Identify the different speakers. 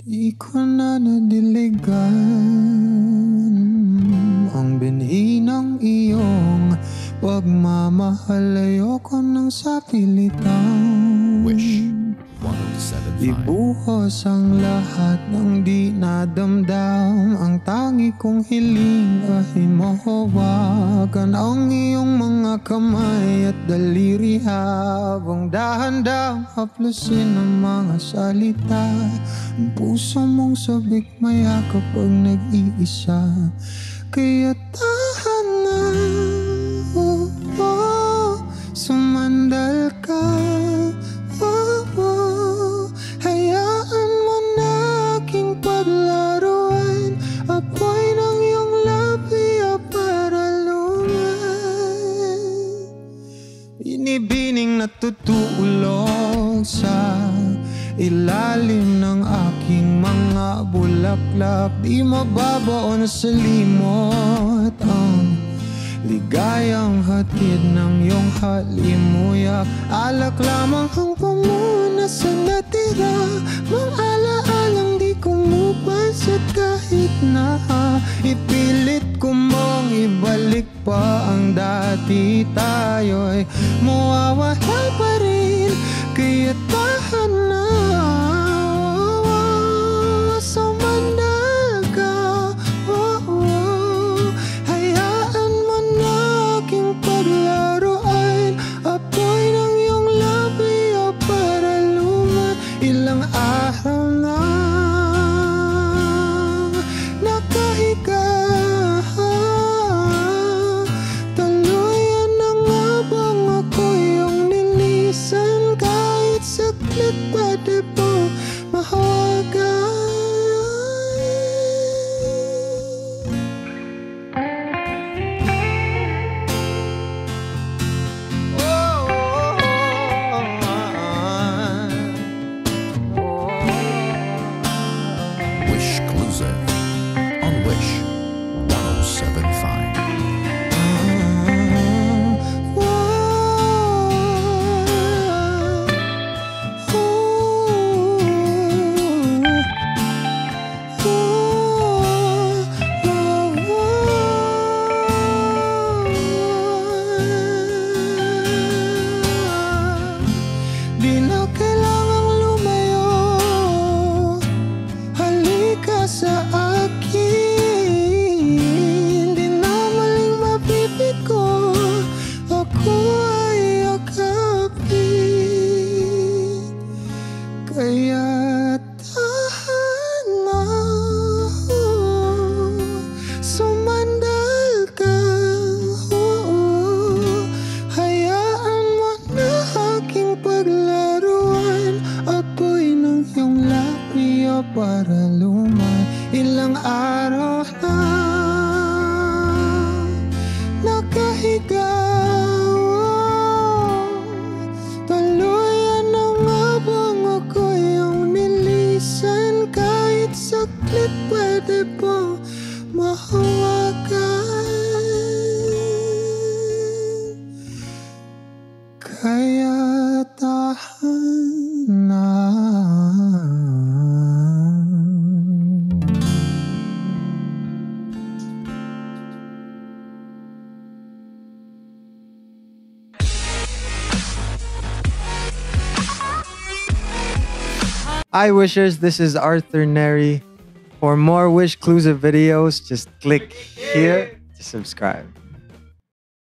Speaker 1: Di ko na nadiligan Ang binhi ng iyong pagmamahal Ayoko nang sapilitan
Speaker 2: Wish 1075.
Speaker 1: Ibuhos ang lahat ng di nadamdam. Ang tangi kong hiling ay mahawakan. Ang iyong mga kamay at daliri Habang dahan-dahang haplusin ang mga salita. Ang puso mong sabik maya kapag nag-iisa. Kaya tahan na ilalim ng aking mga bulaklak Di mababaon sa limot ang ligayang hatid ng iyong halimuyak Alak lamang ang pamuna sa natira. Mga alaalang di kumupansit kahit na Ipilit ko mong ibalik pa ang dati tayo'y mawawala pa rin. Kaya tahan na Hi Wishers, this is Arthur Neri. For more Wish Clues videos, just click here to subscribe.